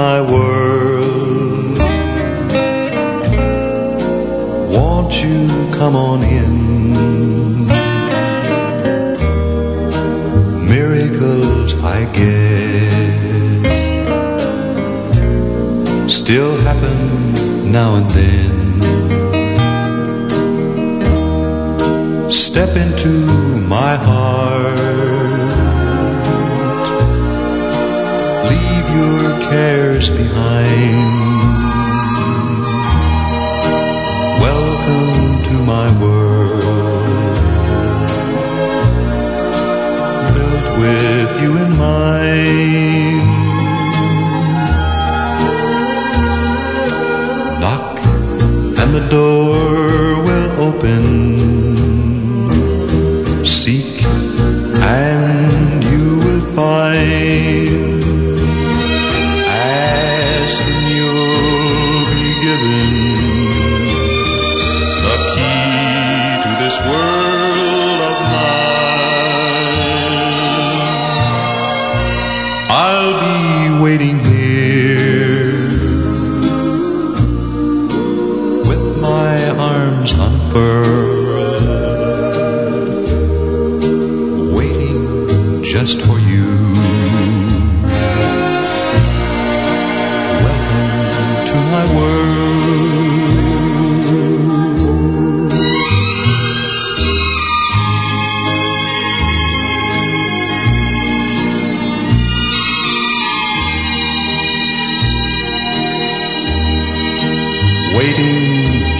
Welcome to my world.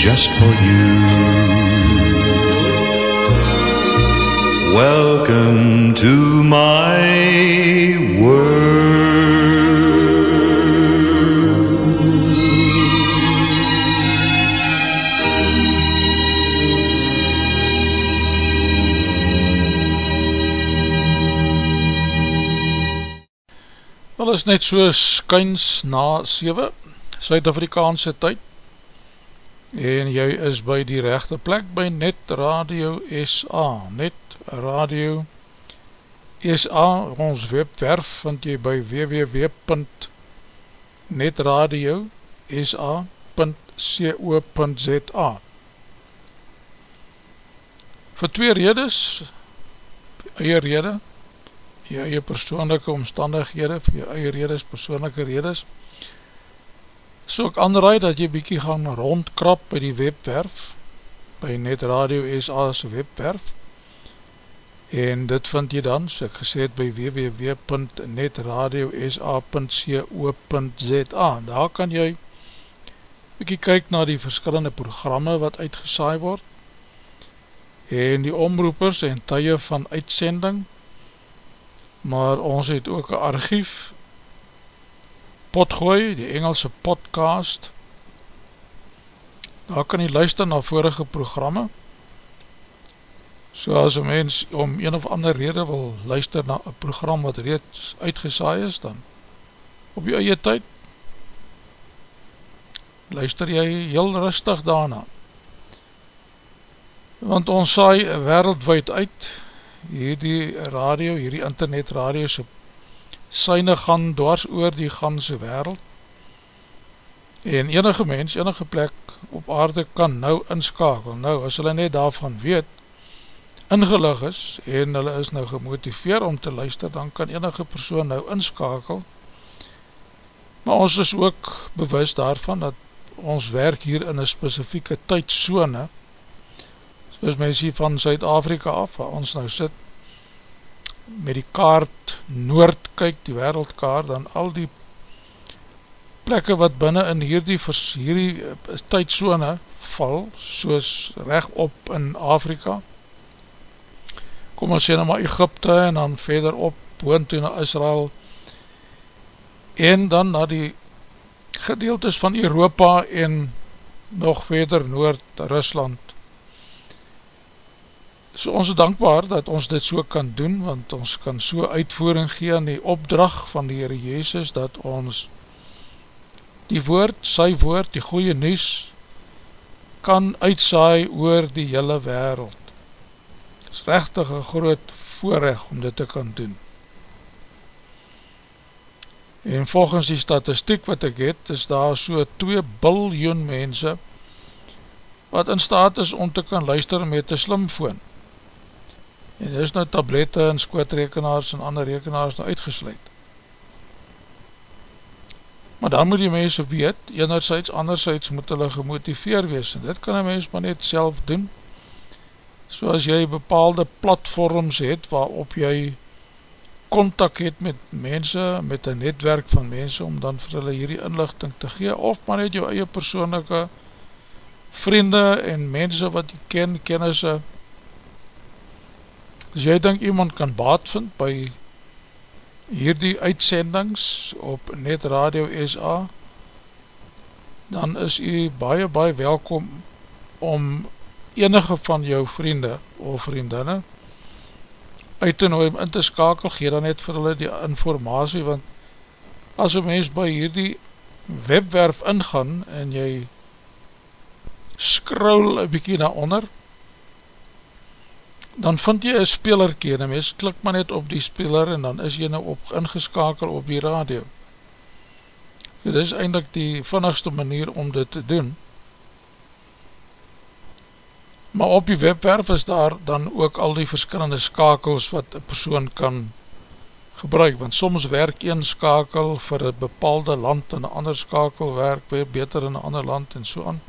Just for you. Welcome to my world. Wel is net so skyns na 7 Suid-Afrikaanse tyd en jy is by die rechte plek by Net Radio SA Net Radio SA ons webwerf vind jy by www.netradio.sa.co.za vir twee redes eie rede jou eie persoonlijke omstandighede, vir jou eie redes, persoonlijke redes, so ek aanraai dat jy bykie gaan rondkrap by die webwerf, by Net Radio SA's webwerf, en dit vind jy dan, so ek gesê het, by www.netradiosa.co.za, daar kan jy bykie kyk na die verskillende programme wat uitgesaai word, en die omroepers en tye van uitsending, maar ons het ook een archief potgooi, die Engelse podcast. Daar kan jy luister na vorige programme. So as een mens om een of ander rede wil luister na een program wat reeds uitgesaai is dan op jy eie tyd luister jy heel rustig daarna. Want ons saai wereldwijd uit hierdie radio, hierdie internet radio so syne gaan dwars oor die ganse wereld. En enige mens, enige plek op aarde kan nou inskakel. Nou as hulle net daarvan weet ingelig is en hulle is nou gemotiveer om te luister dan kan enige persoon nou inskakel. Maar ons is ook bewus daarvan dat ons werk hier in een specifieke tydzone soos mens hier van Zuid-Afrika af, waar ons nou sit, met die kaart noord kyk, die wereldkaart, dan al die plekke wat binnen in hierdie, hierdie eh, tydzone val, soos recht op in Afrika, kom ons sê nou maar Egypte, en dan verder op, woon toe na Israel, en dan na die gedeeltes van Europa, en nog verder noord, Rusland, So ons is dankbaar dat ons dit so kan doen, want ons kan so uitvoering gee aan die opdrag van die Heere Jezus, dat ons die woord, sy woord, die goeie nies, kan uitsaai oor die hele wereld. Het is rechtig een groot voorrecht om dit te kan doen. En volgens die statistiek wat ek het, is daar so 2 biljoen mense wat in staat is om te kan luister met een slimfoon. En is nou tablette en skootrekenaars en ander rekenaars nou uitgesluit. Maar dan moet die mense weet, enerzijds, anderzijds moet hulle gemotiveer wees. En dit kan een mens maar net self doen. So as jy bepaalde platforms het waarop jy contact het met mense, met een netwerk van mense, om dan vir hulle hierdie inlichting te gee, of maar net jou eie persoonlijke vriende en mense wat jy ken, kennisse. As jy denk iemand kan baat vind by hierdie uitsendings op Net Radio SA, dan is jy baie baie welkom om enige van jou vriende of vriendinne uit te nooi om in te skakel, gee dan net vir hulle die informatie, want as een mens by hierdie webwerf ingaan en jy scroll een bykie na onder, dan vind jy een spelerkie en mens klik maar net op die speler en dan is jy nou op, ingeskakel op die radio. So, dit is eindelijk die vinnigste manier om dit te doen. Maar op die webwerf is daar dan ook al die verskillende skakels wat een persoon kan gebruik, want soms werk een skakel vir een bepaalde land en een ander skakel werk weer beter in een ander land en so aan.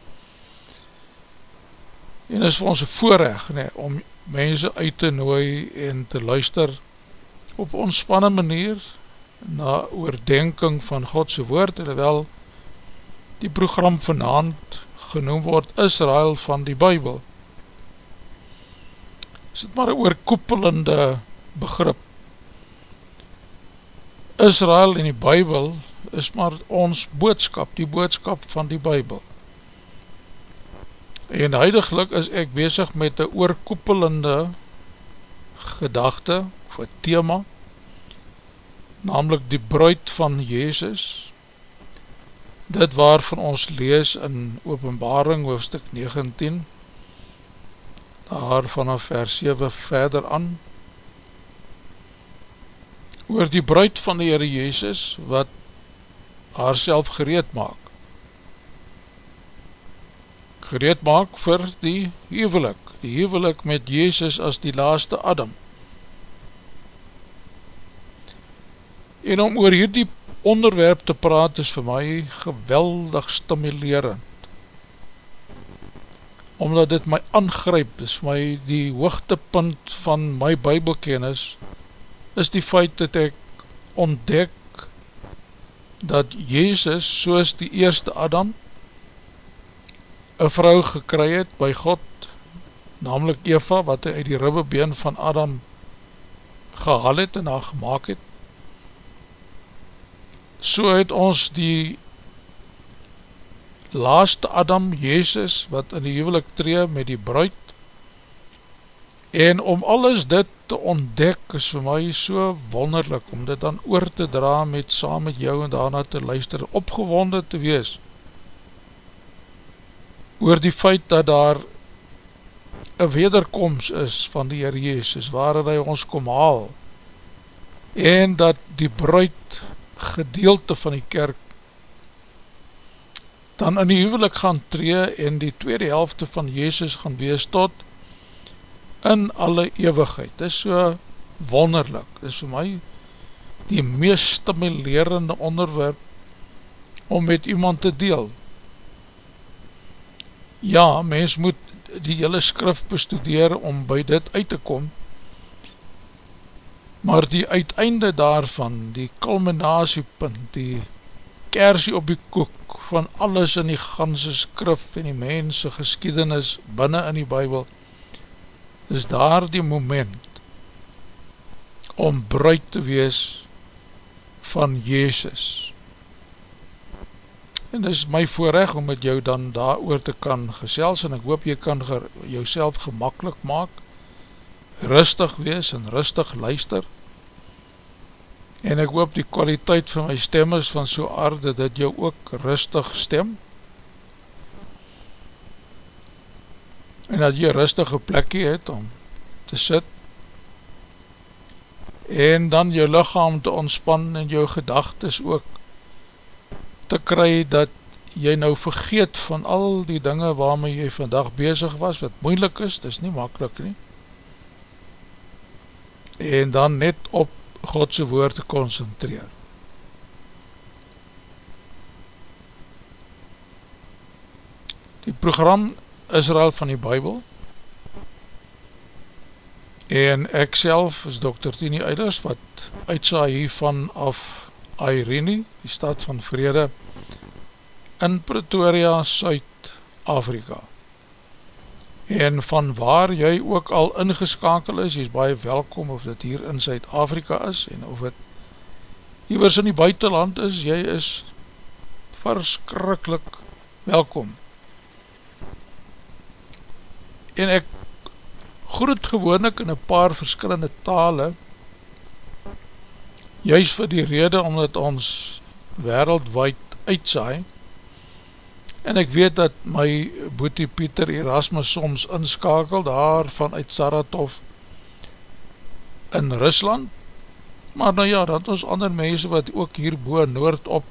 En is vir ons een voorrecht nee, om mense uit te nooi en te luister op ontspanne manier na oordenking van Godse woord, en wel die program vanavond genoem word Israel van die Bijbel is dit maar een oorkoepelende begrip. Israel en die Bijbel is maar ons boodskap, die boodskap van die Bijbel. En huidiglik is ek bezig met een oorkoepelende gedachte, of een thema, namelijk die bruid van Jezus, dit waarvan ons lees in openbaring hoofdstuk 19, daar vanaf vers 7 verder aan oor die bruid van die Heere Jezus wat haar self gereed maak gereed maak vir die hevelik die hevelik met Jezus as die laaste Adam. En om oor hierdie onderwerp te praat is vir my geweldig stimulerend. Omdat dit my aangryp, is my die hoogtepunt van my bybelkennis, is die feit dat ek ontdek dat Jezus soos die eerste Adam een vrou gekry het by God, namelijk Eva, wat hy uit die ribbebeen van Adam gehal het en haar gemaakt het, so het ons die laaste Adam, Jezus, wat in die huwelik tree met die bruid, en om alles dit te ontdek, is vir my so wonderlik, om dit dan oor te dra met saam met jou en daarna te luister, opgewonde te wees, oor die feit dat daar een wederkomst is van die Heer Jezus, waar hy ons kom haal, en dat die bruid gedeelte van die kerk dan in die huwelik gaan tree en die tweede helfte van Jezus gaan wees tot in alle eeuwigheid. Dit is so wonderlik, dit is vir my die meest stimulerende onderwerp om met iemand te deel. Ja, mens moet die hele skrif bestudeer om by dit uit te kom, maar die uiteinde daarvan, die culminatiepunt, die kersie op die koek van alles in die ganse skrif en die mense geskiedenis binnen in die bybel is daar die moment om bruid te wees van Jezus en dis my voorrecht om met jou dan daar oor te kan gesels en ek hoop jy kan jou gemakkelijk maak rustig wees en rustig luister. En ek hoop die kwaliteit van my stem is van so aarde dat jou ook rustig stem. En dat jy rustige plekkie het om te sit. En dan jou lichaam te ontspan en jou gedagtes ook te kry dat jy nou vergeet van al die dinge waarmee jy vandag bezig was, wat moeilik is, dit is nie makkelijk nie, en dan net op Godse woord te concentreer. Die program Israel van die Bijbel, en ek self is Dr. Tini Eilers, wat uitsaai hiervan af Irene, die stad van vrede, in Pretoria, Suid-Afrika. En van waar jy ook al ingeskakel is, jy is baie welkom of dit hier in Suid-Afrika is, en of het hier in die buitenland is, jy is verskrikkelijk welkom. En ek groet gewoon ek in een paar verskillende tale, juist vir die rede omdat ons wereldwijd uitsaai, En ek weet dat my boete Pieter Erasmus soms inskakel daar vanuit Saratov in Rusland. Maar nou ja, dat ons ander mense wat ook hier boe noord op,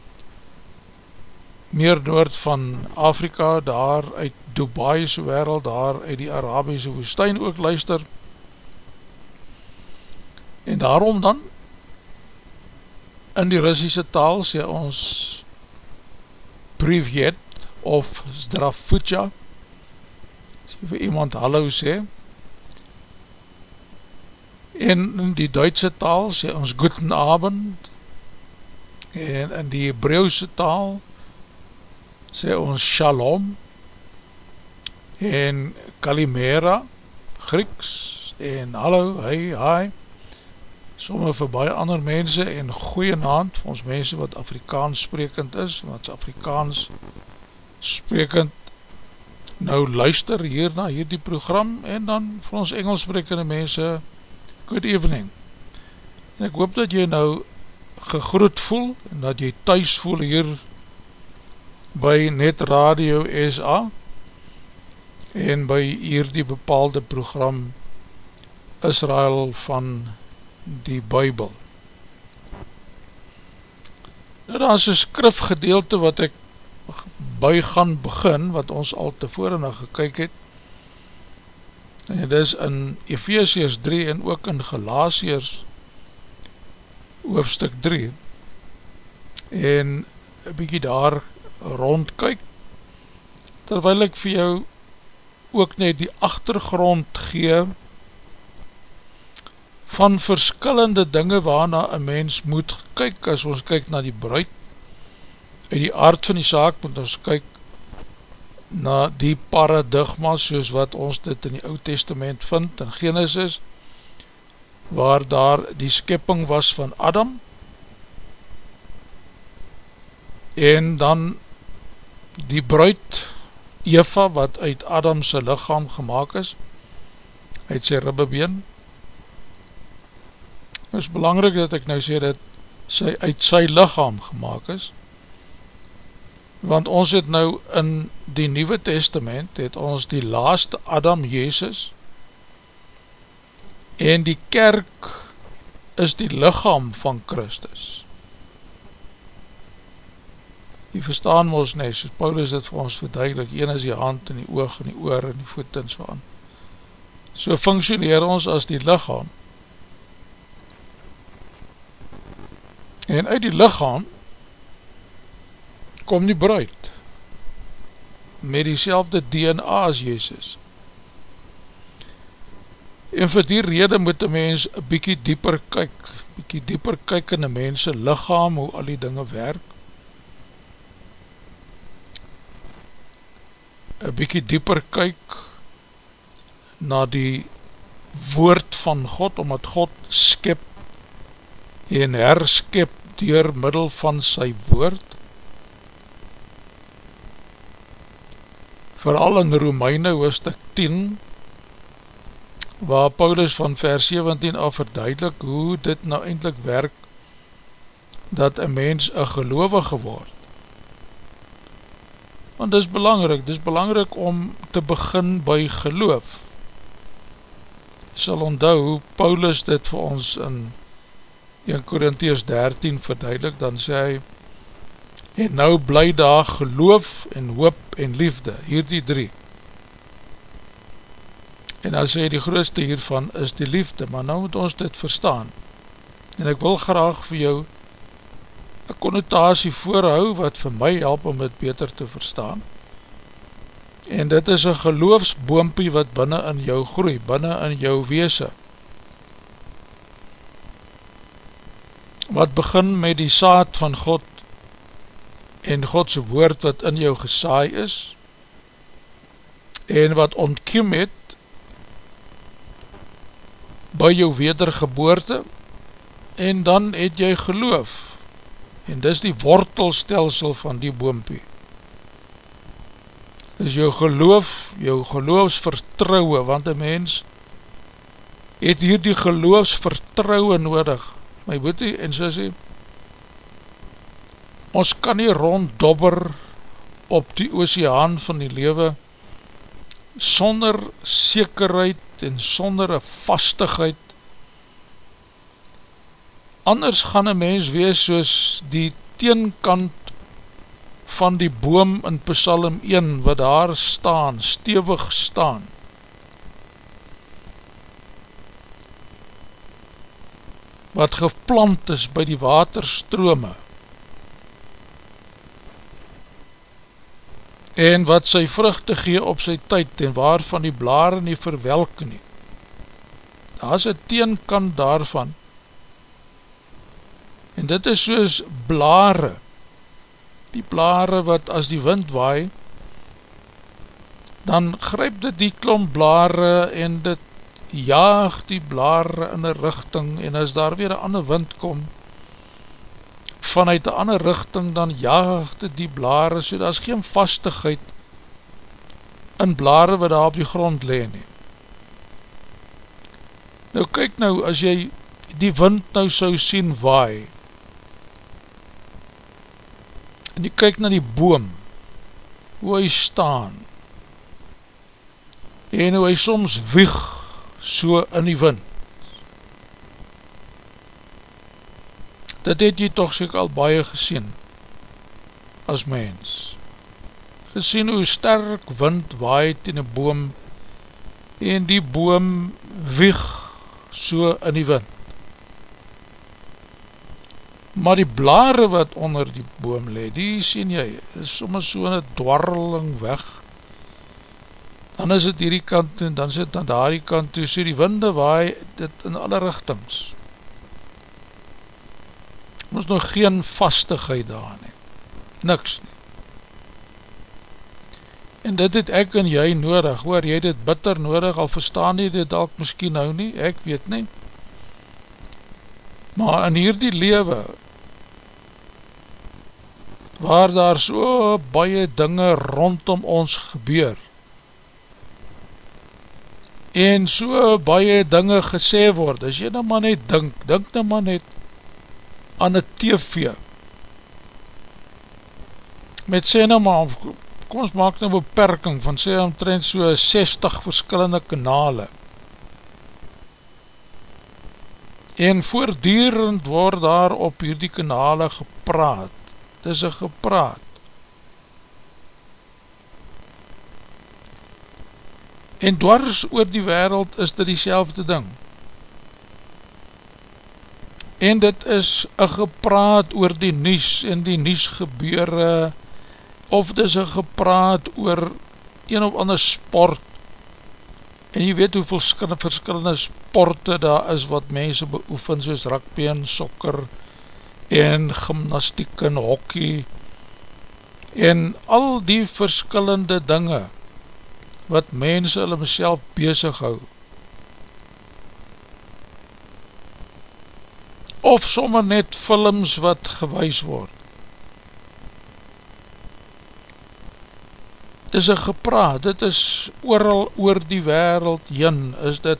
meer noord van Afrika, daar uit Dubai'se wereld, daar uit die Arabiese woestijn ook luister. En daarom dan, in die Russische taal sê ons Privet, of Zdrafutja as jy vir iemand hallo sê. En in die Duitse taal sê ons Guten Abend. En in die Hebreeuwse taal sê ons Shalom. En Kalimera Grieks. En hallo, hi, hi. Somme vir baie ander mense en goeie naand vir ons mense wat Afrikaans sprekend is, wat Afrikaans sprekend nou luister hier na hierdie program en dan vir ons Engels sprekende mense good evening. En ek hoop dat jy nou gegroet voel en dat jy thuis voel hier by Net Radio SA en by hierdie bepaalde program Israel van die Bijbel nou daar is een skrifgedeelte wat ek by gaan begin, wat ons al tevore na gekyk het, en dit is in Ephesians 3 en ook in Galatiers hoofstuk 3, en een bykie daar rond kyk, terwyl ek vir jou ook net die achtergrond gee, van verskillende dinge waarna een mens moet kyk, as ons kyk na die bruid, uit die aard van die saak moet ons kyk na die paradigma soos wat ons dit in die oud testament vind in Genesis waar daar die skipping was van Adam en dan die bruid Eva wat uit Adamse lichaam gemaakt is uit sy ribbebeen. Het is belangrijk dat ek nou sê dat sy uit sy lichaam gemaakt is want ons het nou in die Nieuwe Testament, het ons die laaste Adam Jezus, en die kerk is die lichaam van Christus. Die verstaan ons nie, soos Paulus het vir ons verduidelik, een is die hand en die oog en die oor en die voet en so aan. So functioneer ons as die lichaam. En uit die lichaam kom die bruid met die DNA as Jezus. En vir die rede moet die mens een bykie dieper kyk, bykie dieper kyk in die mense lichaam, hoe al die dinge werk. Een bykie dieper kyk na die woord van God, omdat God skip en herskip door middel van sy woord. Vooral in Romeine hoofdstuk 10 waar Paulus van vers 17 af verduidelik hoe dit nou eindelijk werk dat een mens een gelovige word. Want dit is belangrijk dit is belangrijk om te begin by geloof. Sal onthou hoe Paulus dit vir ons in 1 Korinties 13 verduidelik, dan sê hy, en nou bly daar geloof en hoop en liefde, hier die drie. En dan sê die grootste hiervan is die liefde, maar nou moet ons dit verstaan. En ek wil graag vir jou een connotatie voorhou wat vir my help om het beter te verstaan. En dit is een geloofsboompie wat binnen in jou groei, binnen in jou weese. Wat begin met die saad van God en Godse woord wat in jou gesaai is en wat ontkiem het by jou wedergeboorte en dan het jy geloof. En dis die wortelstelsel van die boompie. Is jou geloof, jou geloofsvertrouwe, want een mens het hier die geloofsvertrouwe nodig, my boete en so sê, ons kan nie ronddobber op die oceaan van die lewe sonder sekerheid en sonder een vastigheid anders gaan een mens wees soos die teenkant van die boom in Psalm 1 wat daar staan, stevig staan. Wat geplant is by die waterstrome en wat sy vruchte gee op sy tyd en waarvan die blare nie verwelke nie. Daar is een teenkant daarvan en dit is soos blare, die blare wat as die wind waai, dan gryp dit die klomp blare en dit jaag die blare in een richting en as daar weer een ander wind kom, vanuit een ander richting, dan jaag dit die blare, so daar is geen vastigheid in blare wat daar op die grond leen nie. Nou kyk nou, as jy die wind nou so sien waai, en jy kyk na die boom, hoe hy staan, en hoe hy soms wieg so in die wind. Dit het jy toch seker al baie gesien, as mens. Gesien hoe sterk wind waait in die boom, en die boom wieg so in die wind maar die blare wat onder die boom le, die sien jy, is soms so een dwarreling weg, dan is het hierdie kant toe, en dan sit dan daar die kant toe, so die winde waai dit in alle richtings. Ons nog geen vastigheid daar nie, niks nie. En dit het ek en jy nodig, hoor, jy dit bitter nodig, al verstaan jy dit al miskien nou nie, ek weet nie, maar in hierdie lewe, waar daar so baie dinge rondom ons gebeur, en so baie dinge gesê word, as jy nou maar net dink, dink nou maar net aan die TV, met sê nou maar, kom ons maak nou beperking van sê omtrent so 60 verskillende kanale, en voordierend word daar op hierdie kanale gepraat, het is een gepraat, en dwars oor die wereld is dit die ding, en dit is een gepraat oor die nies en die nies gebeure, of dit is een gepraat oor een of ander sport, en jy weet hoeveel verskillende sporte daar is wat mense beoefen soos rugby en sokker en gymnastiek en hockey en al die verskillende dinge wat mense hulle myself bezig hou of sommer net films wat gewys word. Dit is een gepraat, dit is ooral oor die wereld jyn, is dit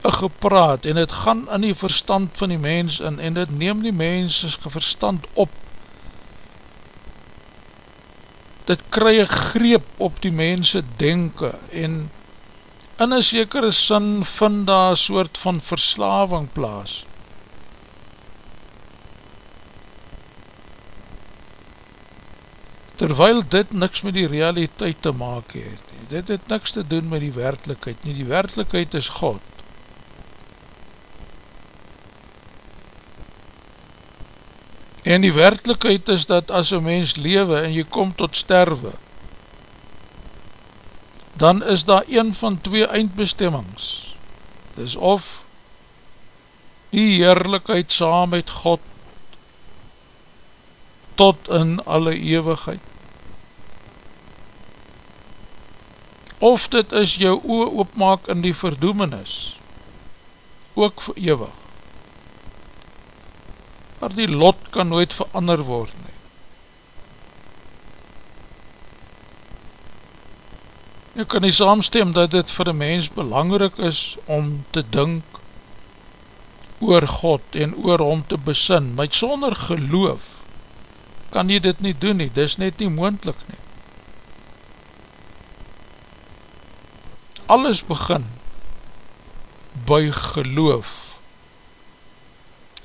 een gepraat, en het gaan in die verstand van die mens in, en dit neem die mens verstand op, dit kry een greep op die mense denken, en in een sekere sin vind daar soort van verslaving plaas, terwyl dit niks met die realiteit te maak het. Dit het niks te doen met die werkelijkheid nie, die werkelijkheid is God. En die werkelijkheid is dat as een mens lewe en jy kom tot sterwe, dan is daar een van twee eindbestemmings. Dis of die heerlijkheid saam met God tot in alle eeuwigheid. Of dit is jou oor oopmaak in die verdoemenis, ook vir eeuwig. Maar die lot kan nooit verander word nie. Jy kan nie saamstem dat dit vir een mens belangrik is om te dink oor God en oor hom te besin, maar sonder geloof kan jy dit nie doen nie, dis net nie moendlik nie. Alles begin by geloof.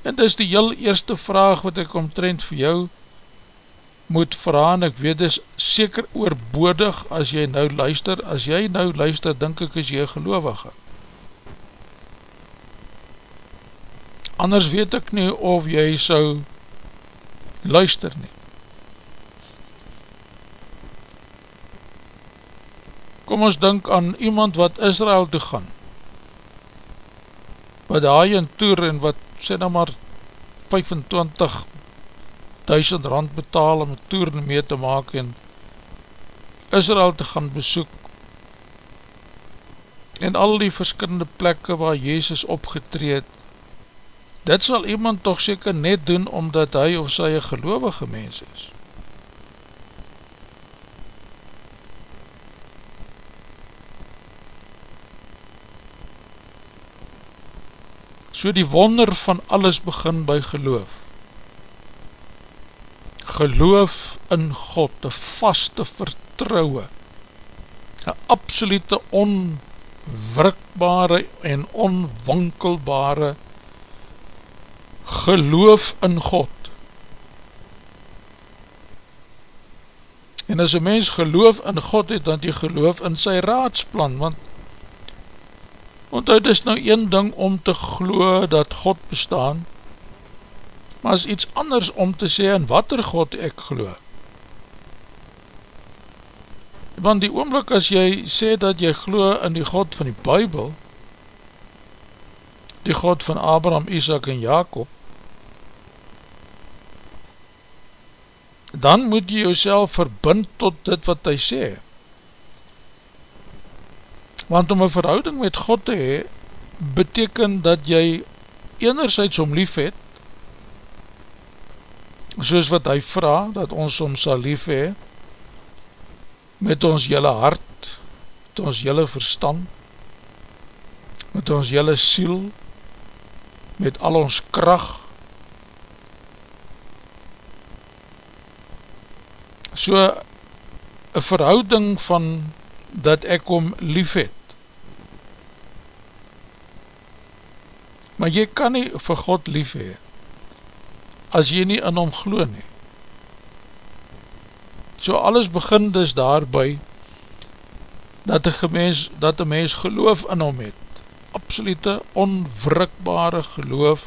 En dis die heel eerste vraag wat ek omtrent vir jou moet vraag, en ek weet dis seker oorbodig as jy nou luister, as jy nou luister, denk ek is jy gelovige. Anders weet ek nie of jy sou luister nie. Kom ons denk aan iemand wat Israel toe gaan, wat daai in toer en wat sê nou maar 25.000 rand betaal om een toer mee te maak en Israel te gaan besoek. En al die verskillende plekke waar Jezus opgetreed dit sal iemand toch seker net doen omdat hy of sy een gelovige mens is So die wonder van alles begin by geloof. Geloof in God, een vaste vertrouwe, een absolute onwrikbare en onwankelbare geloof in God. En as een mens geloof in God het, dan die geloof in sy raadsplan, want Want het is nou een ding om te glo dat God bestaan, maar is iets anders om te sê in wat er God ek glo. Want die oomblik as jy sê dat jy glo in die God van die Bijbel, die God van Abraham, Isaac en Jacob, dan moet jy jouself verbind tot dit wat hy sê, want om een verhouding met God te hee, beteken dat jy enerzijds om lief het, soos wat hy vraag, dat ons om sal lief hee, met ons jylle hart, met ons jylle verstand, met ons jylle siel, met al ons kracht, so, een verhouding van, dat ek om lief het, maar jy kan nie vir God lief hee, as jy nie in hom glo nie. So alles begin dus daarby, dat die mens, dat die mens geloof in hom het, absolute onwrikbare geloof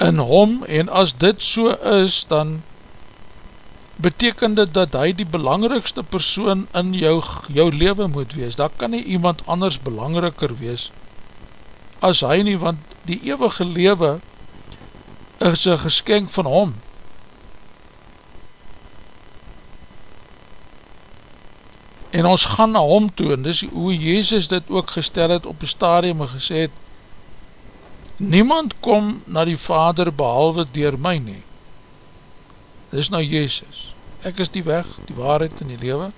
in hom, en as dit so is, dan beteken dit dat hy die belangrikste persoon in jou, jou leven moet wees, daar kan nie iemand anders belangriker wees, as hy nie, want die eeuwige lewe is een geskenk van hom. En ons gaan na hom toe, en dis hoe Jezus dit ook gestel het op die stadium en gesê het, niemand kom na die Vader behalwe dier my nie. Dis nou Jezus. Ek is die weg, die waarheid en die lewe.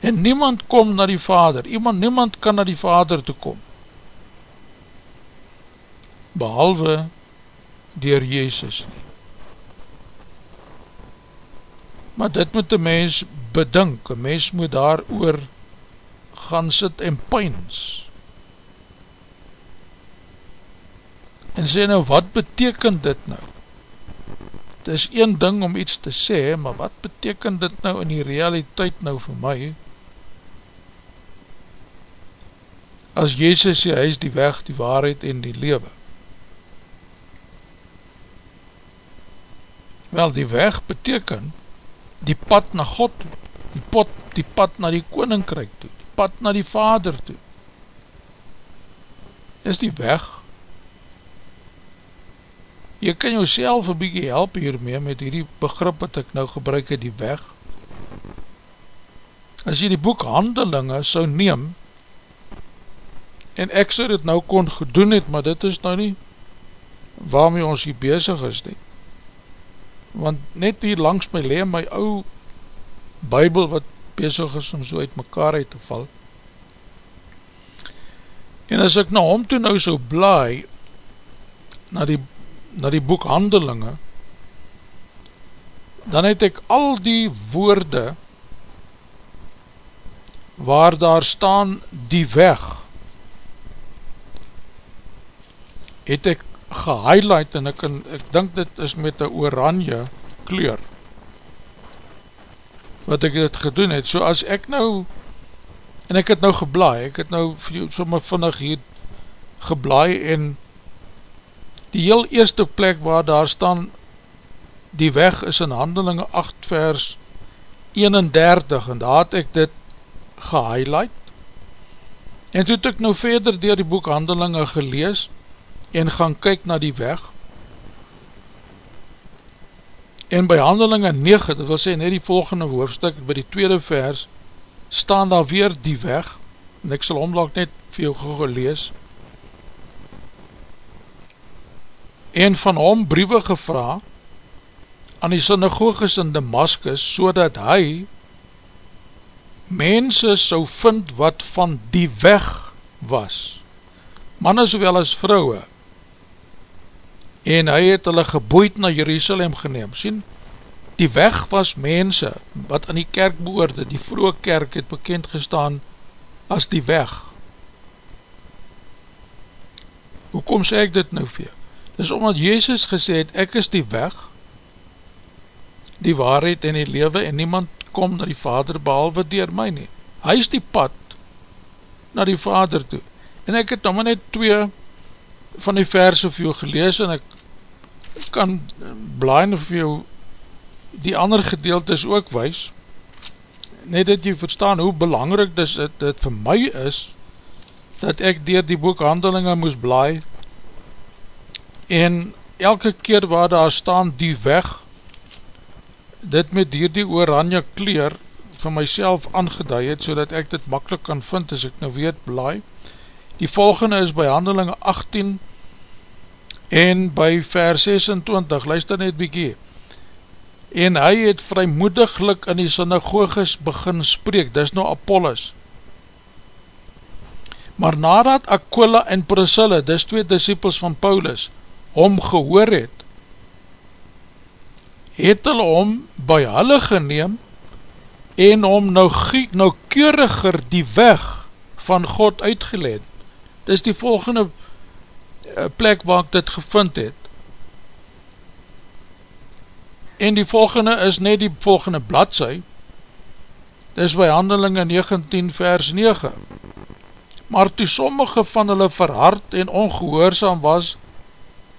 En niemand kom na die Vader, iemand, niemand kan na die Vader toe kom behalwe dier Jezus nie. Maar dit moet die mens bedink, die mens moet daar oor gaan sit en pyns. En sê nou, wat beteken dit nou? het is een ding om iets te sê, maar wat beteken dit nou in die realiteit nou vir my? As Jezus sê, hy is die weg, die waarheid en die lewe. Wel, die weg beteken die pad na God toe, die, pot, die pad na die koninkryk toe, die pad na die vader toe. Is die weg jy kan jou self een bykie help hiermee met hierdie begrip wat ek nou gebruik het, die weg. As jy die boek Handelinge sou neem, en ek sou dit nou kon gedoen het, maar dit is nou nie waarmee ons hier bezig is nie. Want net hier langs my leem my ou bybel wat bezig is om so uit mekaar uit te val. En as ek na hom toe nou so blaai, na die na die boek Handelinge, dan het ek al die woorde waar daar staan die weg, het ek gehighlight en ek, ek dink dit is met een oranje kleur wat ek dit gedoen het, so as ek nou en ek het nou geblaai, ek het nou sommer vinnig hier geblaai en die heel eerste plek waar daar staan die weg is in handelinge 8 vers 31 en daar het ek dit gehighlight. En toe het ek nou verder dier die boek handelinge gelees en gaan kyk na die weg. En by handelinge 9, dit wil sê net die volgende hoofdstuk, by die tweede vers staan daar weer die weg en ek sal omlaag net vir jou gelees en van hom briewe gevra aan die synagoges in Damascus, so dat hy mense sou vind wat van die weg was, manne sowel as vrouwe, en hy het hulle geboeid na Jerusalem geneem, sien, die weg was mense, wat aan die kerk behoorde, die vroege kerk het bekend gestaan, as die weg. Hoekom sê ek dit nou vir jou? Dis omdat Jezus gesê het, ek is die weg, die waarheid en die lewe en niemand kom na die Vader behalwe dier my nie. Hy is die pad na die Vader toe. En ek het nou net twee van die verse vir jou gelees en ek kan blaai vir jou die ander gedeeltes ook wees. Net dat jy verstaan hoe belangrijk dit, dit vir my is dat ek dier die boek handelinge moes blaai en elke keer waar daar staan die weg, dit met hier die oranje kleur vir myself aangeduid het, so dat ek dit makkelijk kan vind as ek nou weet blaai. Die volgende is by handelinge 18 en by vers 26, luister net bykie. En hy het vrymoediglik in die synagoges begin spreek, dis nou Apollos. Maar nadat Aquila en Priscilla, dis twee disciples van Paulus, om gehoor het, het hulle om by hulle geneem en om nou, nou keuriger die weg van God uitgeleid. Dit is die volgende eh, plek waar ek dit gevind het. En die volgende is net die volgende bladzij, dit is by handelinge 19 vers 9. Maar toe sommige van hulle verhard en ongehoorzaam was,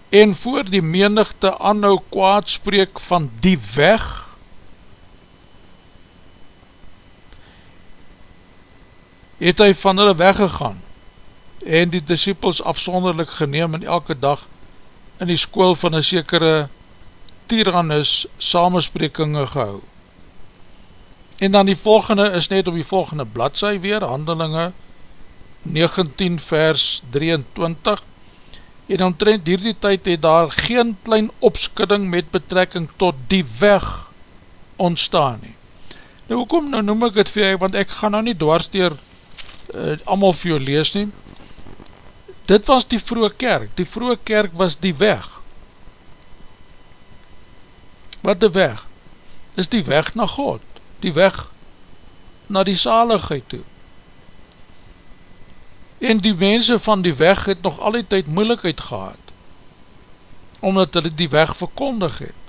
en voor die menigte anhou kwaad spreek van die weg, het hy van hulle weggegaan en die disciples afsonderlik geneem en elke dag in die skool van een sekere tyrannus samensprekinge gehou. En dan die volgende is net op die volgende bladzij weer, handelinge 19 vers 23, en omtrent hierdie tyd het daar geen klein opskudding met betrekking tot die weg ontstaan nie. Nou, hoekom nou noem ek het vir jy, want ek gaan nou nie dwarsdeer uh, allemaal vir jou lees nie. Dit was die vroege kerk, die vroege kerk was die weg. Wat die weg? Is die weg na God, die weg na die saligheid toe. En die mense van die weg het nog al die tyd moeilikheid gehad, omdat hulle die weg verkondig het.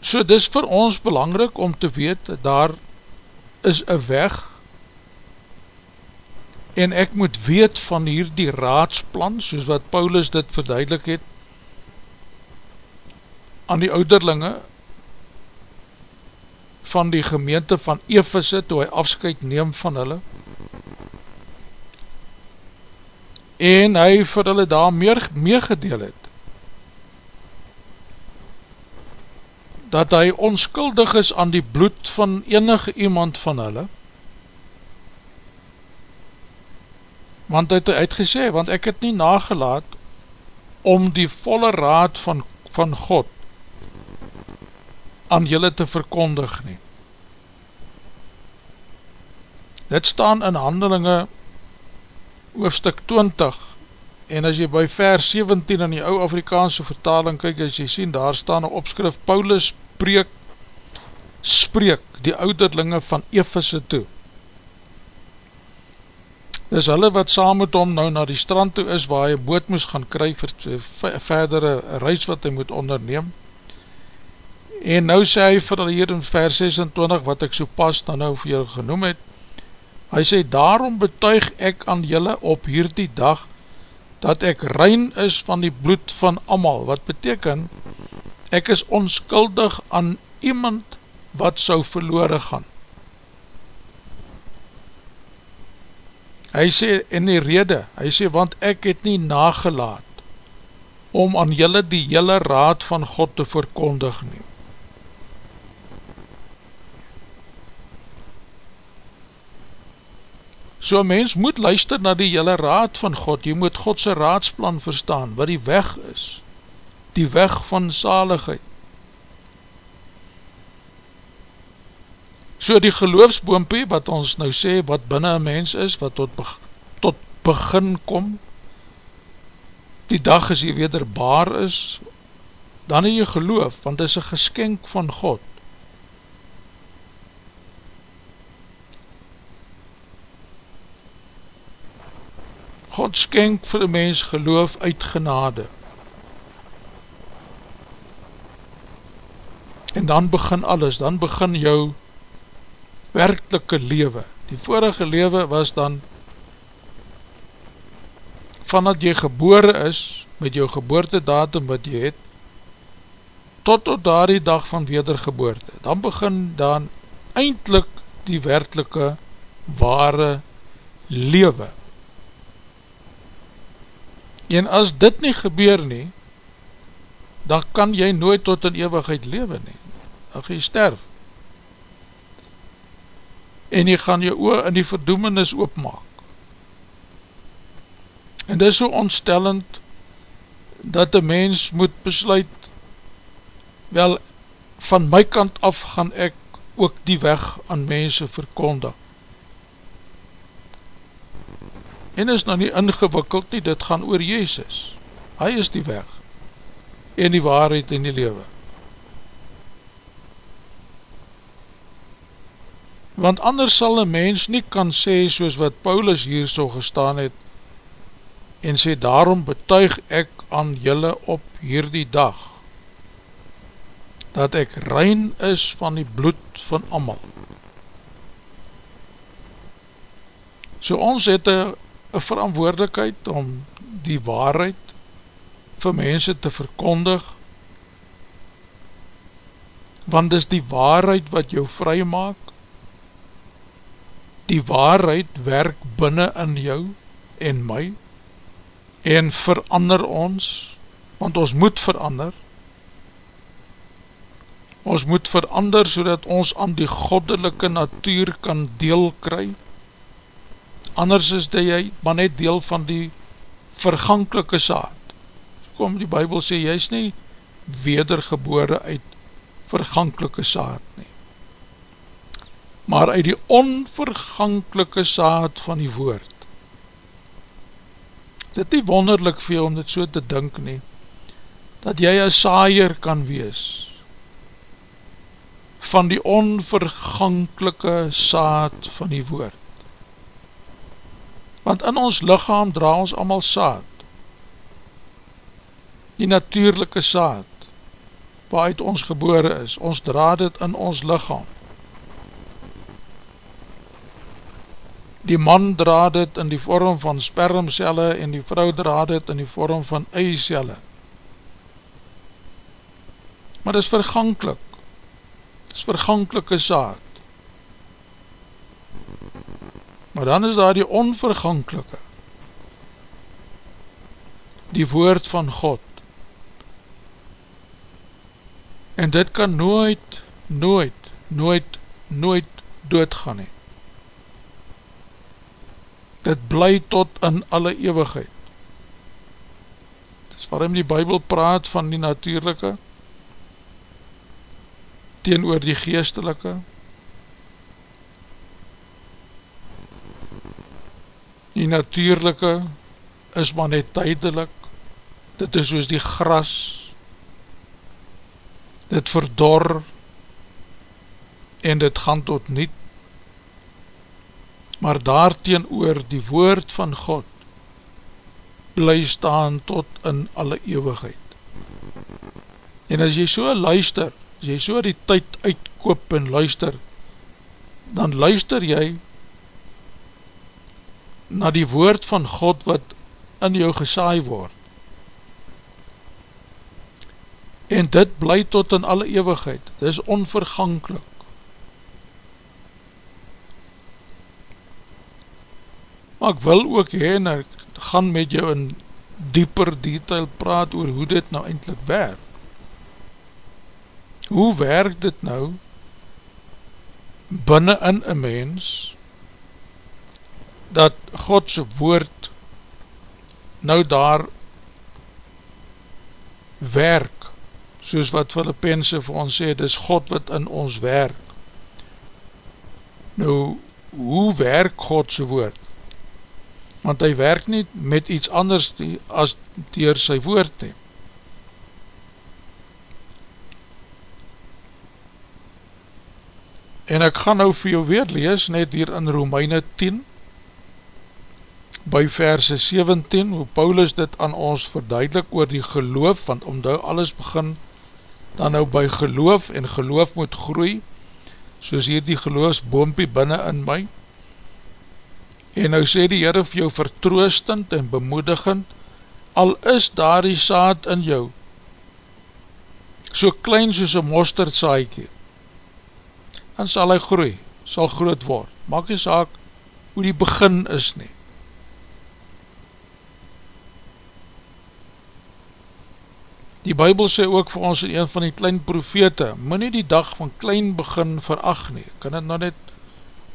So dis vir ons belangrik om te weet, daar is een weg en ek moet weet van hier die raadsplan, soos wat Paulus dit verduidelik het, aan die ouderlinge, van die gemeente van Efese, toe hy afscheid neem van hulle, en hy vir hulle daar meer meegedeel het, dat hy onskuldig is aan die bloed van enige iemand van hulle, want hy het uitgesê, want ek het nie nagelaat om die volle raad van, van God aan julle te verkondig nie. Dit staan in handelinge hoofstuk 20 en as jy by vers 17 in die ou Afrikaanse vertaling kyk, as jy sien, daar staan een opskrif, Paulus spreek, spreek die ouderlinge van Efese toe. Dis hulle wat saam met hom nou na die strand toe is, waar hy boot moes gaan kry vir verdere reis wat hy moet onderneem. En nou sê hy vir hulle hier in vers 26, wat ek so pas dan nou vir julle genoem het, hy sê, daarom betuig ek aan julle op hierdie dag, dat ek rein is van die bloed van amal, wat beteken, ek is onskuldig aan iemand wat sou verloore gaan. Hy sê in die rede, hy sê, want ek het nie nagelaat om aan julle die hele raad van God te verkondig neem. So mens moet luister na die hele raad van God, jy moet Godse raadsplan verstaan, wat die weg is, die weg van zaligheid. So die geloofsboompie, wat ons nou sê, wat binnen een mens is, wat tot, be tot begin kom, die dag as jy wederbaar is, dan in jy geloof, want dit is een geskenk van God. God skenk vir die mens geloof uit genade. En dan begin alles, dan begin jou werkelike lewe. Die vorige lewe was dan vanat jy gebore is, met jou geboortedatum wat jy het, tot tot daar die dag van wedergeboorte. Dan begin dan eindelijk die werkelike ware lewe. En as dit nie gebeur nie, dan kan jy nooit tot in eeuwigheid lewe nie. Dan gaan jy sterf. En jy gaan jou oor in die verdoemenis oopmaak. En dit is so ontstellend, dat die mens moet besluit, wel, van my kant af gaan ek ook die weg aan mense verkondig en is nou nie ingewikkeld nie, dit gaan oor Jezus. Hy is die weg en die waarheid in die lewe. Want anders sal een mens nie kan sê soos wat Paulus hier so gestaan het en sê daarom betuig ek aan julle op hierdie dag dat ek rein is van die bloed van amal. So ons het een verantwoordelikheid om die waarheid vir mense te verkondig, want dis die waarheid wat jou vry maak, die waarheid werk binnen in jou en my, en verander ons, want ons moet verander, ons moet verander so ons aan die goddelike natuur kan deel kry, anders is dat jy maar net deel van die verganklike saad. Kom die Bijbel sê, jy is nie wedergebore uit verganklike saad nie. Maar uit die onverganklike saad van die woord. Dit nie wonderlik vir jou om dit so te dink nie, dat jy een saaier kan wees van die onverganklike saad van die woord want in ons lichaam dra ons allemaal saad, die natuurlijke saad, waaruit ons gebore is, ons dra dit in ons lichaam. Die man dra dit in die vorm van spermcelle en die vrou dra dit in die vorm van eicelle. Maar dit is verganklik, dit is verganklike saad. Maar dan is daar die onverganklike, die woord van God. En dit kan nooit, nooit, nooit, nooit doodgaan nie. Dit bly tot in alle eeuwigheid. Dit is waarom die Bijbel praat van die natuurlijke, teenoor die geestelike, die natuurlijke is maar net tydelik, dit is soos die gras, dit verdor, en dit gaan tot niet, maar daarteen oor die woord van God, bly staan tot in alle eeuwigheid. En as jy so luister, as jy so die tyd uitkoop en luister, dan luister jy na die woord van God wat in jou gesaai word. En dit bly tot in alle eeuwigheid, dit is onverganklik. Maar ek wil ook heen, ek gaan met jou in dieper detail praat oor hoe dit nou eindelijk werk. Hoe werk dit nou binnen in een mens, dat Godse woord nou daar werk, soos wat Filippense vir ons sê, dis God wat in ons werk. Nou, hoe werk Godse woord? Want hy werk nie met iets anders die, as dier sy woord nie. En ek gaan nou vir jou weer lees, net hier in Romeine 10, by verse 17, hoe Paulus dit aan ons verduidelik oor die geloof, want omdat alles begin dan nou by geloof, en geloof moet groei, soos hier die geloofsboompie binnen in my, en nou sê die Heere vir jou vertroostend en bemoedigend, al is daar die saad in jou, so klein soos een mosterdsaaikie, dan sal hy groei, sal groot word, maak die saak hoe die begin is nie, Die Bijbel sê ook vir ons in een van die klein profete, moet nie die dag van klein begin veracht nie, kan het nou net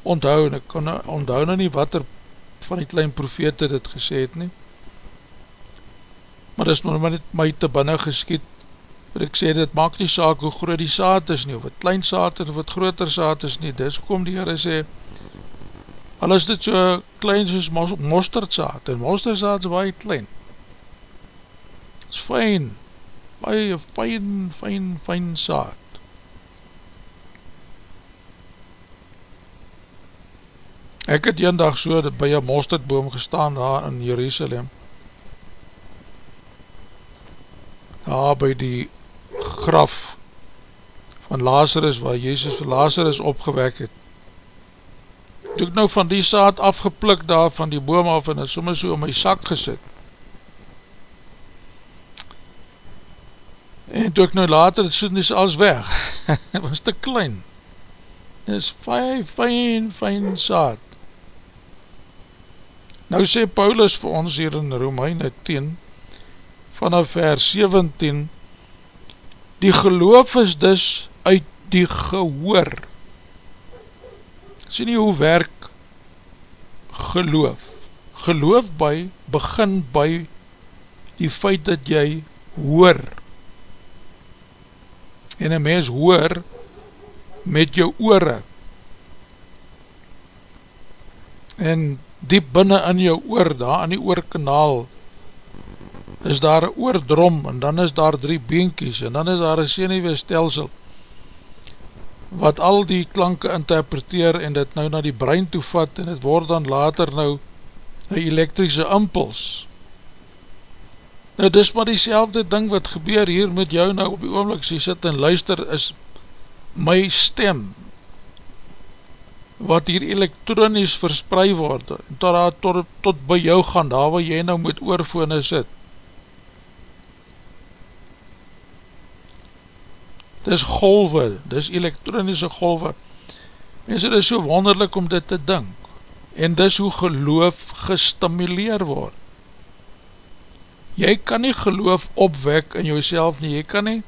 onthou, en ek kan nou onthou nou nie wat er van die klein profete dit gesê het nie, maar dit is nou net my te binnen geskiet, wat ek sê, dit maak nie saak hoe groot die saad is nie, of het klein saad is, of het groter saad is nie, dis kom die Heere sê, al is dit so klein soos mosterdsaad, en mosterdsaad is baie klein, is fijn, baie fijn, fijn, fijn saad. Ek het een dag so by een mosterdboom gestaan daar in Jerusalem. Daar by die graf van Lazarus, waar Jezus vir Lazarus opgewek het. Toe ek nou van die saad afgeplik daar van die boom af en het soms so in my sak gesit. En toe ek nou later het soet is alles weg. Het was te klein. Het is fijn, fijn, fijn saad. Nou sê Paulus vir ons hier in Romeine 10, vanaf vers 17, die geloof is dus uit die gehoor. Sê nie hoe werk geloof. Geloof by, begin by die feit dat jy hoor en een mens hoor met jou oore en diep binnen in jou oor, daar in die oorkanaal is daar een oordrom en dan is daar drie beentjies en dan is daar een senuweestelsel wat al die klanke interpreteer en dit nou na die brein toe vat en het word dan later nou een elektrische impuls. Nou dis maar die ding wat gebeur hier met jou nou op die oomlik, as jy sit en luister, is my stem, wat hier elektronies verspreid word, tot, tot, tot by jou gaan, daar waar jy nou met oorfone sit. Dis golwe, dis elektronische golwe. Mense, dit is so wonderlik om dit te dink. En dis hoe geloof gestimuleer word. Jy kan nie geloof opwek in jouself nie, jy kan nie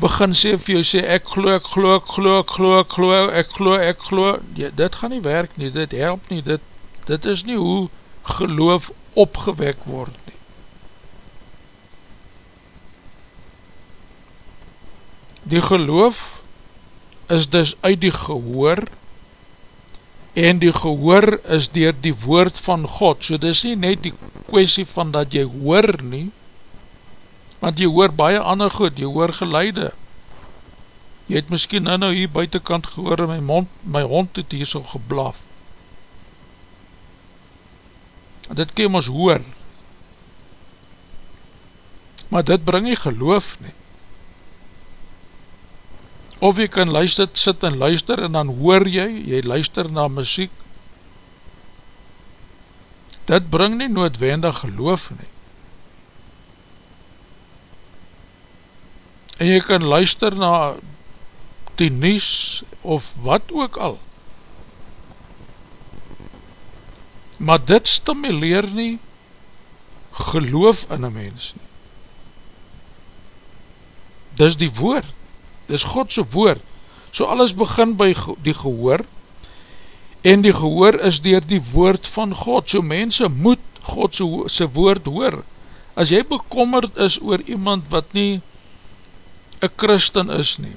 begin sê vir jou sê, ek glo, ek glo, ek glo, ek glo, ek glo, ek glo, ek glo, ja, dit gaan nie werk nie, dit help nie, dit, dit is nie hoe geloof opgewek word nie. Die geloof is dus uit die gehoor, en die gehoor is dier die woord van God, so dis nie net die kwestie van dat jy hoor nie, want jy hoor baie ander goed, jy hoor geleide. Jy het miskien nou nou hier buitenkant gehoor en my, mond, my hond het hier so geblaf. En dit kan ons hoor. Maar dit bring nie geloof nie. Of jy kan luister, sit en luister en dan hoor jy, jy luister na muziek. Dit bring nie noodwendig geloof nie. En jy kan luister na die nies of wat ook al. Maar dit stimuleer nie geloof in een mens nie. Dis die woord, dis Godse woord. So alles begin by die gehoor, en die gehoor is dier die woord van God. So mense moet Godse woord hoor. As jy bekommerd is oor iemand wat nie een christen is nie.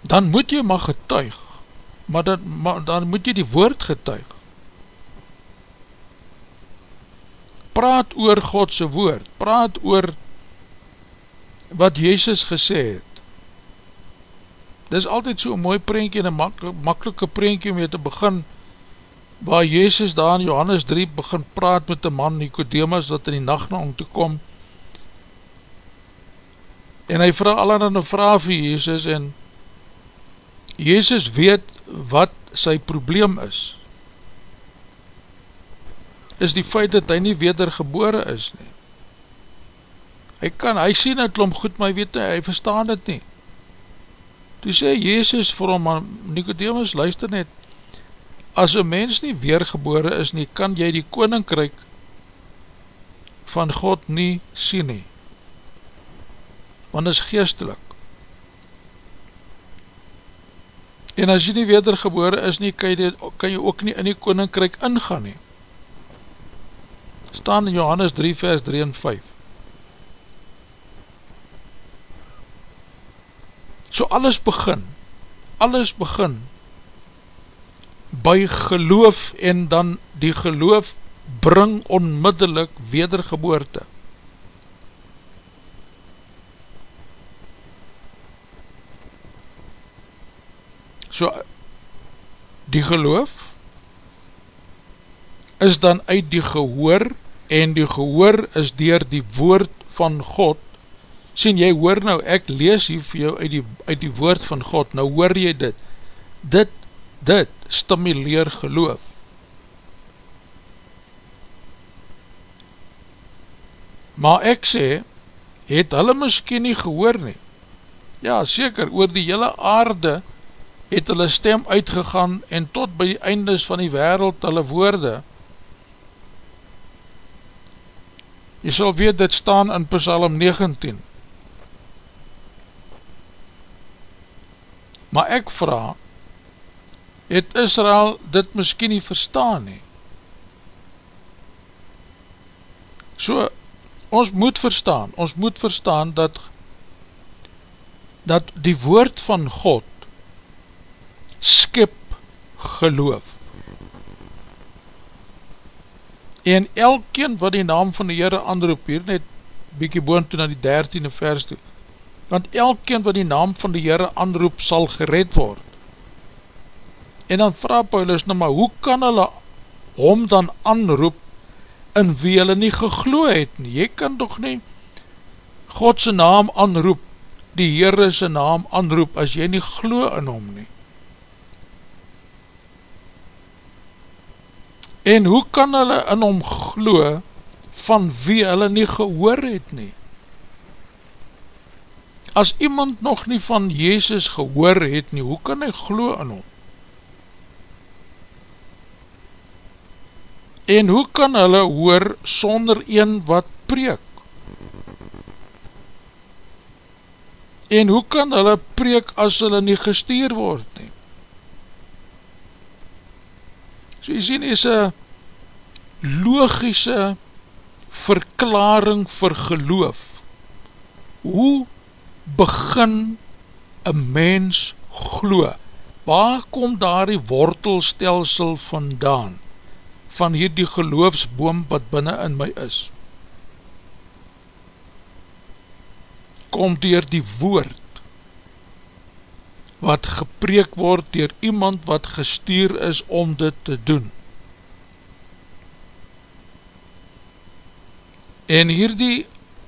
Dan moet jy maar getuig, maar, dat, maar dan moet jy die woord getuig. Praat oor Godse woord, praat oor wat Jezus gesê het. Dit is altyd so'n mooi prentje en een makkelike prentje om jy te begin waar Jezus daar in Johannes 3 begin praat met die man Nicodemus wat in die nacht na om te kom. En hy vraag al aan een vraag vir Jezus en Jezus weet wat sy probleem is. Is die feit dat hy nie wedergebore is nie. Hy kan, hy sien het klom goed maar hy weet nie, hy verstaan het nie. Toe sê Jezus vir hom Nicodemus luister net as een mens nie weergebore is nie, kan jy die koninkryk van God nie sien nie. Want is geestelik. En as jy nie wedergebore is nie, kan jy, dit, kan jy ook nie in die koninkryk ingaan nie. Staan in Johannes 3 vers 3 en 5. So alles begin, alles begin by geloof en dan die geloof bring onmiddellik wedergeboorte. So, die geloof is dan uit die gehoor en die gehoor is dier die woord van God. Sien, jy hoor nou, ek lees hier vir jou uit die, uit die woord van God, nou hoor jy dit. Dit, dit stimuleer geloof. Maar ek sê, het hulle miskien nie gehoor nie. Ja, seker, oor die hele aarde het hulle stem uitgegaan en tot by die eindes van die wereld hulle woorde. Jy sal weet, dit staan in Psalm 19. Maar ek vraag, het Israel dit miskien nie verstaan nie. So, ons moet verstaan, ons moet verstaan dat dat die woord van God skip geloof. En elkeen wat die naam van die Heere aanroep hier, net bykie boon toe na die dertiende vers toe, want elkeen wat die naam van die Heere aanroep sal gered word. En dan vraag Paulus nou maar, hoe kan hulle hom dan aanroep in wie hulle nie geglo het nie. Jy kan toch nie Godse naam aanroep, die Heere sy naam aanroep, as jy nie glo in hom nie. En hoe kan hulle in hom glo, van wie hulle nie gehoor het nie? As iemand nog nie van Jezus gehoor het nie, hoe kan hy glo in hom? En hoe kan hulle hoor sonder een wat preek? En hoe kan hulle preek as hulle nie gestuur word nie? So jy sien, is een logische verklaring vir geloof. Hoe begin een mens glo? Waar kom daar die wortelstelsel vandaan? Van hierdie geloofsboom wat binnen in my is. Kom dier die woord wat gepreek word dier iemand wat gestuur is om dit te doen. En hierdie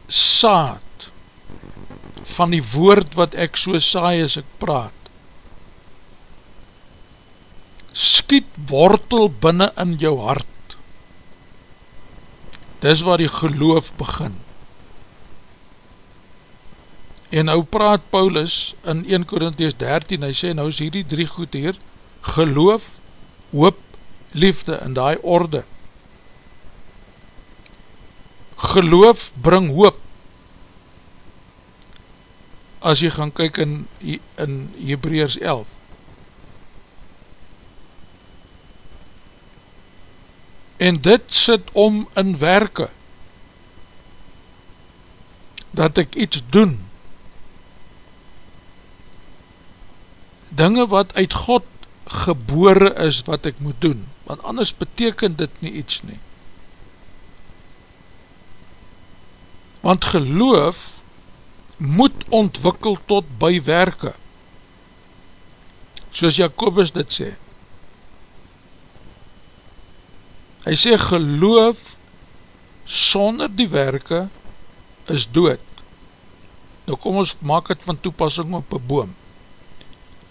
saad van die woord wat ek so saai as ek praat, skiet wortel binnen in jou hart. Dis waar die geloof begin. En nou praat Paulus in 1 Korinties 13, hy sê nou is hierdie drie goed hier, geloof, hoop, liefde in die orde. Geloof bring hoop. As jy gaan kyk in, in Hebreërs 11, en dit sit om in werke, dat ek iets doen, dinge wat uit God gebore is wat ek moet doen, want anders beteken dit nie iets nie. Want geloof moet ontwikkel tot by werke, soos Jacobus dit sê, Hy sê geloof sonder die werke is dood. Nou kom ons maak het van toepassing op een boom.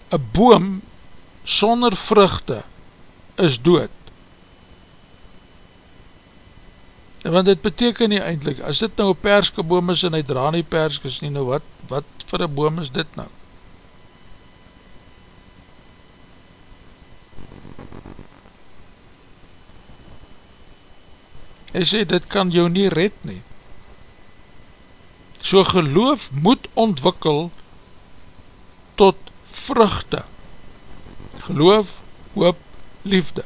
Een boom sonder vruchte is dood. Want dit beteken nie eindelijk, as dit nou een perske boom is en hy dra nie perskes nie, nou wat, wat vir een boom is dit nou? Hy sê, dit kan jou nie red nie. So geloof moet ontwikkel tot vruchte. Geloof, hoop, liefde.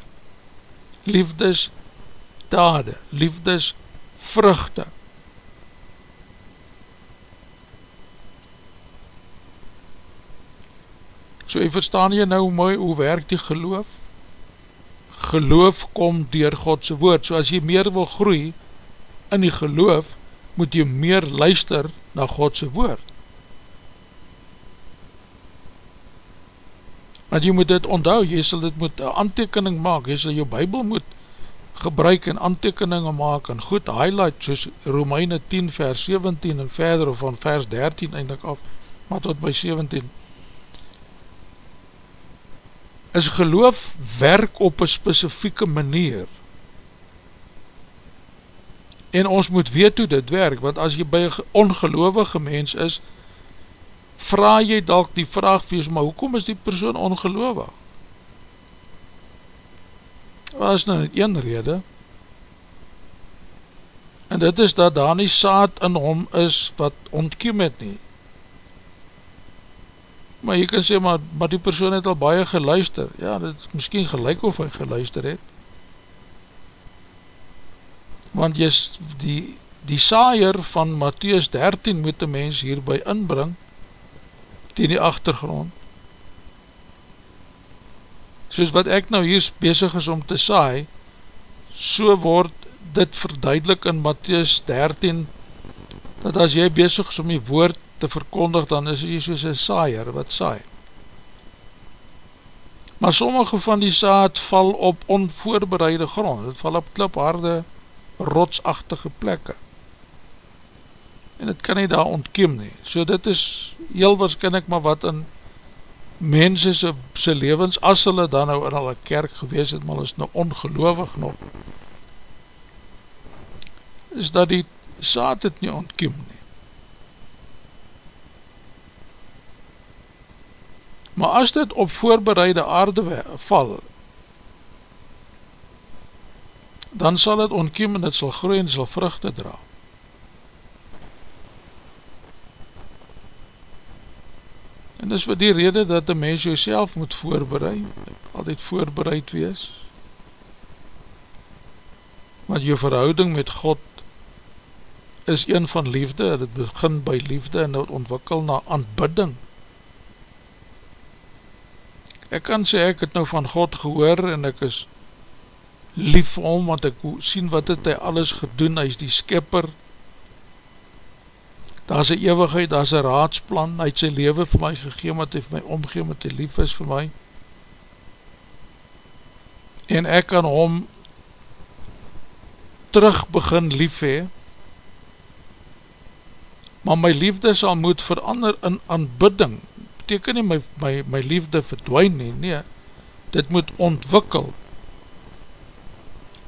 Liefdes dade, liefdes vruchte. So jy verstaan jy nou mooi hoe werk die geloof? Geloof kom dier Godse woord, so as jy meer wil groei in die geloof, moet jy meer luister na Godse woord. Want jy moet dit onthou, jy sal dit moet aantekening maak, jy sal jou bybel moet gebruik en aantekeningen maak en goed highlight, soos Romeine 10 vers 17 en verder, of van vers 13 eindelijk af, maar tot by 17, is geloof werk op een specifieke manier. En ons moet weet hoe dit werk, want as jy by een ongeloofige mens is, vraag jy dalk die vraag vir jy, maar hoekom is die persoon ongeloofig? Wat is nou net een rede? En dit is dat daar nie saad in hom is wat ontkiem het nie maar jy kan sê, maar, maar die persoon het al baie geluister, ja, dit is miskien gelijk of hy geluister het, want jy, die, die saaier van Matthäus 13 moet die mens hierby inbring, die die achtergrond, soos wat ek nou hier bezig is om te saai, so word dit verduidelik in Matthäus 13, dat as jy bezig is om die woord te verkondig, dan is jy soos een saaier wat saai. Maar sommige van die saad val op onvoorbereide grond, het val op klipharde, rotsachtige plekke. En het kan nie daar ontkiem nie. So dit is heel waarschijnlijk maar wat in mense se, se levens, as hulle dan nou in hulle kerk gewees het, maar is nou ongeloofig nog, is dat die saad het nie ontkiem nie. Maar as dit op voorbereide aarde val, dan sal het ontkiem en het sal groei en sal vruchte dra. En dis vir die rede dat die mens jouself moet voorbereid, altyd voorbereid wees. Want jou verhouding met God is een van liefde, het begin by liefde en het ontwikkel na aanbidding ek kan sê ek het nou van God gehoor en ek is lief vir hom want ek sien wat het hy alles gedoen, hy is die skipper daar is een eeuwigheid, daar is een raadsplan. Hy het sy leven vir my gegeen wat hy vir my omgeen wat hy lief is vir my. En ek kan hom terug begin lief hee maar my liefde sal moet verander in aanbidding beteken nie my, my, my liefde verdwijn nie, nee, dit moet ontwikkel,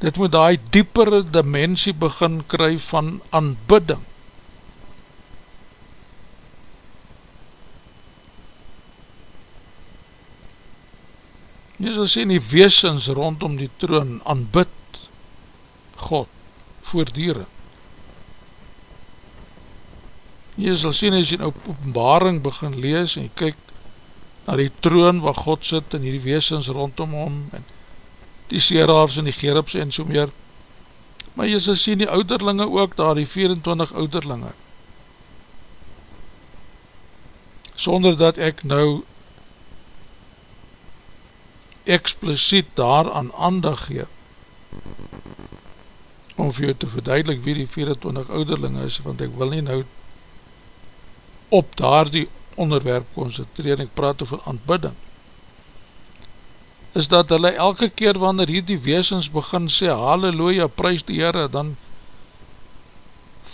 dit moet die diepere dimensie begin kry van aanbidding, Jy sal sê die weesens rondom die troon aanbid God voordierend. Jy sal sien as jy nou openbaring begin lees en jy kyk na die troon waar God sit en die weesens rondom hom en die serafs en die gerubs en so meer. Maar jy sal sien die ouderlinge ook daar, die 24 ouderlinge. Sonder dat ek nou expliciet daar aan aandag gee om vir jou te verduidelik wie die 24 ouderlinge is, want ek wil nie nou op daar die onderwerp concentreer, ek praat over aanbidding, is dat hulle elke keer wanneer hier die weesens begin sê, halleluja, prijs die Heere, dan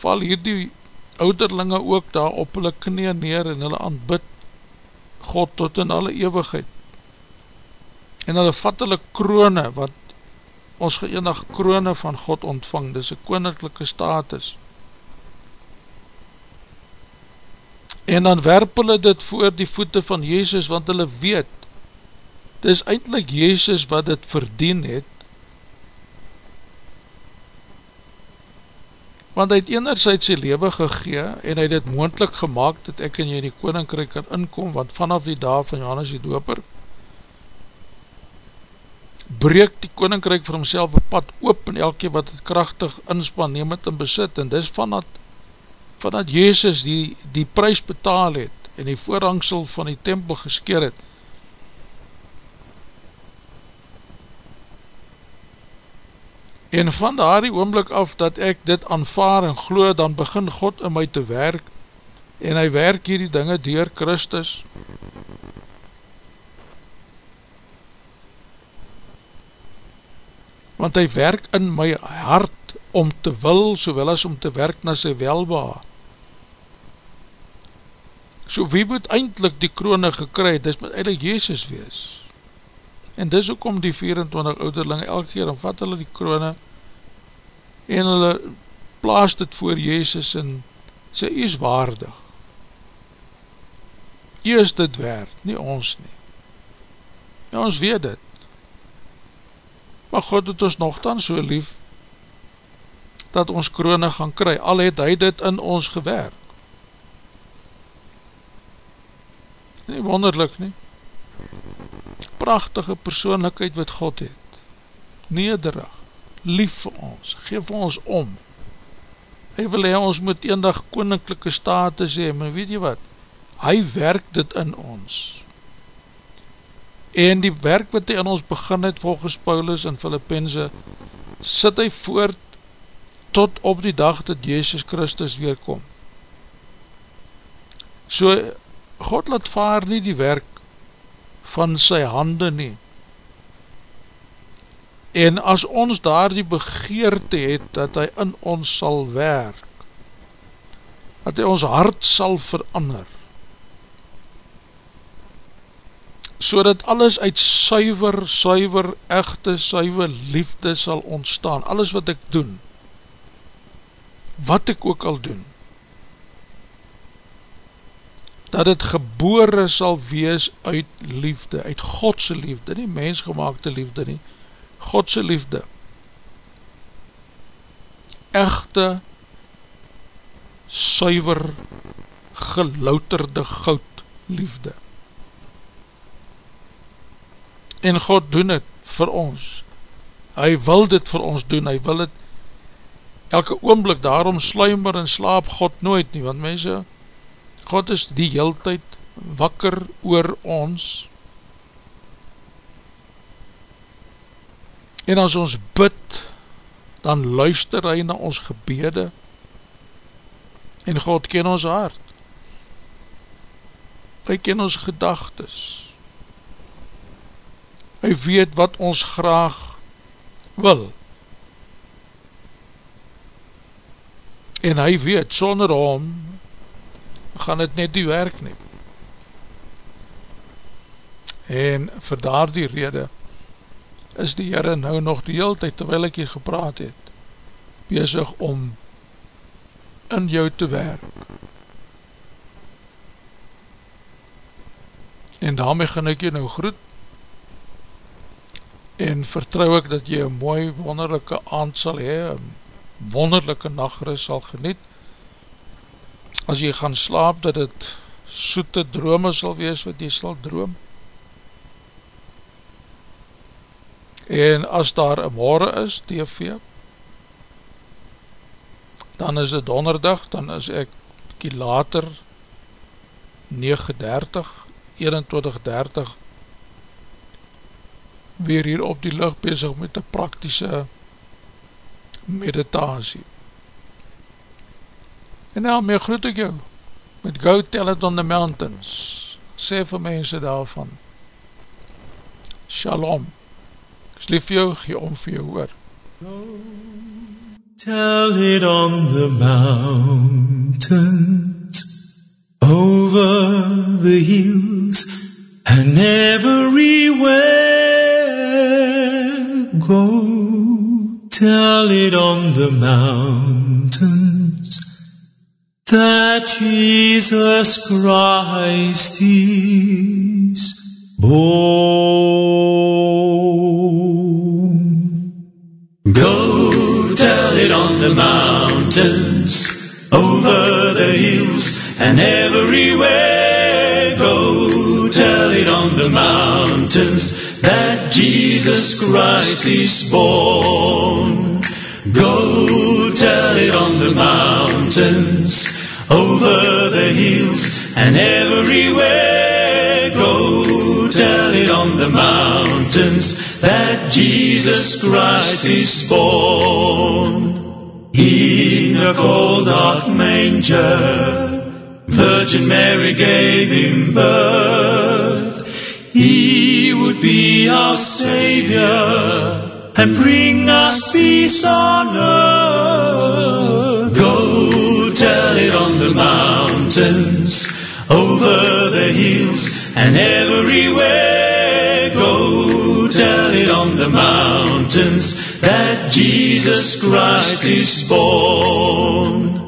val hier die ouderlinge ook daar op hulle knie neer en hulle aanbid God tot in alle eeuwigheid. En hulle vat hulle krone, wat ons geenig krone van God ontvang, dis een koninklijke status, en dan werp hulle dit voor die voete van Jezus, want hulle weet, dit is eindelijk Jezus wat dit verdien het, want hy het enerzijds sy leven gegee, en hy het het moendlik gemaakt, dat ek en jy in die koninkryk kan inkom, want vanaf die dag van Johannes die doper, breek die koninkryk vir homself een pad oop, en elke wat het krachtig inspan, neem het in besit, en dis van dat vanat Jezus die, die prijs betaal het en die voorhangsel van die tempel geskeer het, en van daar die oomblik af dat ek dit aanvaar en glo, dan begin God in my te werk, en hy werk hier die dinge door Christus, want hy werk in my hart om te wil, sowel as om te werk na sy welbaar, So wie moet eindelijk die kroone gekry, dis moet eindelijk Jezus wees. En dis ook om die 24 ouderlinge elke keer, en vat hulle die kroone, en hulle plaas dit voor Jezus, en sê, jy is waardig. Jy is dit werd, nie ons nie. Ja, ons weet dit. Maar God het ons nogthans so lief, dat ons kroone gaan kry, al het hy dit in ons gewerk. Nie wonderlik nie. Prachtige persoonlikheid wat God het. Nederig. Lief vir ons, geef ons om. Hy wil hy ons moet eendag koninklijke status hee, maar weet jy wat? Hy werk dit in ons. En die werk wat hy in ons begin het volgens Paulus en Filippense sit hy voort tot op die dag dat Jezus Christus weerkom so God laat vaar nie die werk van sy hande nie, En as ons daar die begeerte het, dat hy in ons sal werk, dat hy ons hart sal verander, so dat alles uit suiver, suiver, echte, suiver liefde sal ontstaan, alles wat ek doen, wat ek ook al doen, dat het gebore sal wees uit liefde, uit Godse liefde, nie mensgemaakte liefde nie, Godse liefde, echte, suiver, gelouterde goud liefde. En God doen het vir ons, hy wil dit vir ons doen, hy wil het elke oomblik, daarom sluimer en slaap God nooit nie, want mense, God is die heel tyd wakker oor ons. En as ons bid dan luister hy na ons gebede. En God ken ons hart. Hy ken ons gedagtes. Hy weet wat ons graag wil. En hy weet sonder hom gaan het net die werk nie. En vir daar die rede is die Heere nou nog die hele tijd, terwijl ek hier gepraat het, bezig om in jou te werk. En daarmee gaan ek jou nou groet en vertrouw ek dat jy een mooi wonderlijke aand sal hee, een wonderlijke nachtrus sal geniet as jy gaan slaap, dat het soete drome sal wees wat jy sal droom. En as daar een morgen is, TV, dan is het donderdag, dan is ek kie later 9.30, 21.30 weer hier op die lucht bezig met die praktische meditasie. En nou, meer groet ek jou, met go tell it on the mountains, sê vir mense daarvan, shalom, ek is lief vir jou, gee om vir jou hoor. Go tell it on the mountains, over the hills, and everywhere, go. Tell it on the mountains, that Jesus Christ is born. Go tell it on the mountains, over the hills, and everywhere. Go tell it on the mountains that Jesus Christ is born. Go tell it on the mountains over the hills and everywhere. Go tell it on the mountains that Jesus Christ is born. In a cold dark manger, Virgin Mary gave him birth. He would be our Savior and bring us peace on earth. Over the hills, and everywhere. Go tell it on the mountains that Jesus Christ is born.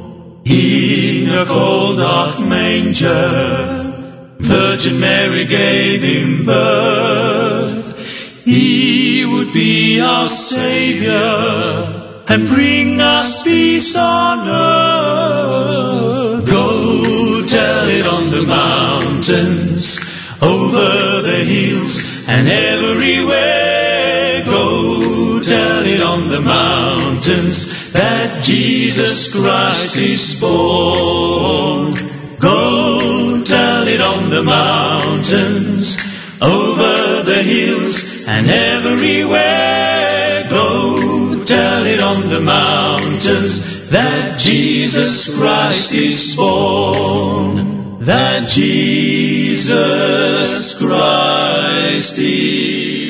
In a cold dark manger, Virgin Mary gave him birth. He would be our Savior and bring us peace on earth. It on the mountains, over the hills, and everywhere. Go tell it on the mountains that Jesus Christ is born. Go tell it on the mountains, over the hills, and everywhere. Go tell it on the mountains that Jesus Christ is born. That Jesus Christ is